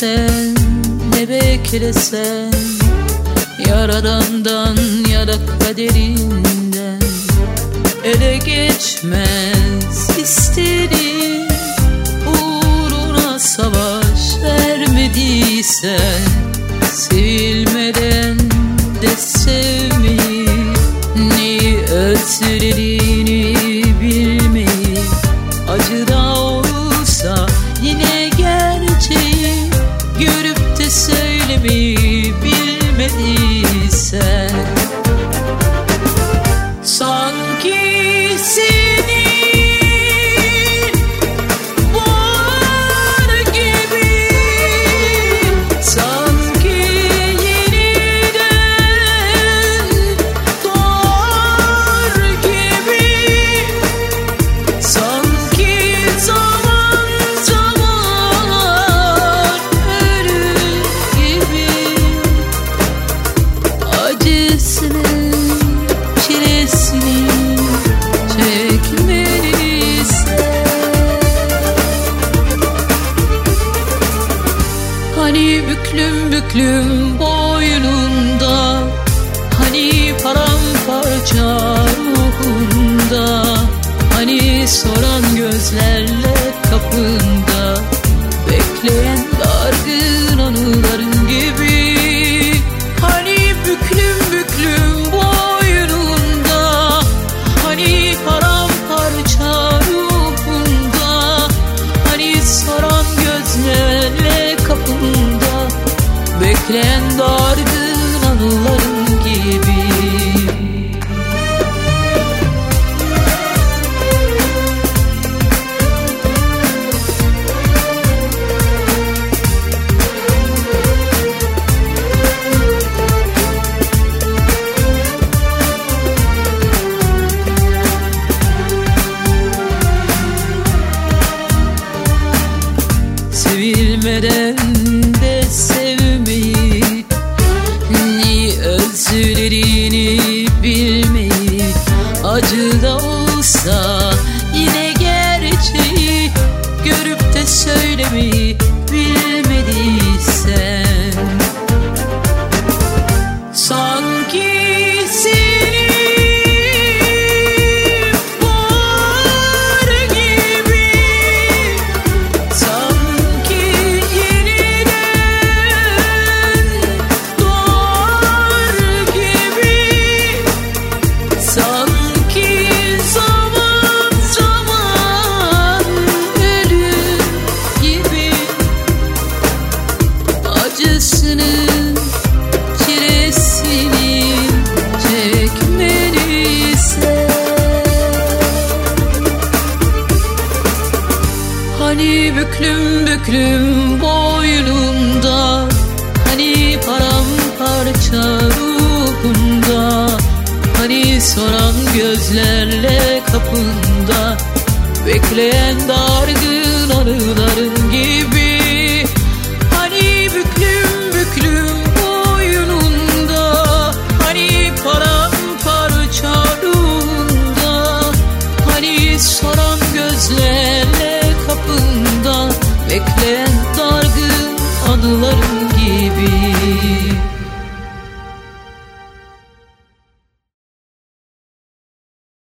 sen ne beklesen Yaradandan ya da kaderinden Ele geçmez. Klüm Titren dargın anıların gibi. Sevilmeden Sözlerini bilmeyi Acı da olsa yine gerçeği Görüp de söylemeyi bilmediysen Hani büklüm büklüm boynumda Hani paramparça ruhumda Hani soran gözlerle kapında Bekleyen dargın anıları